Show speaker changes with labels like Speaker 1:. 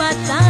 Speaker 1: patah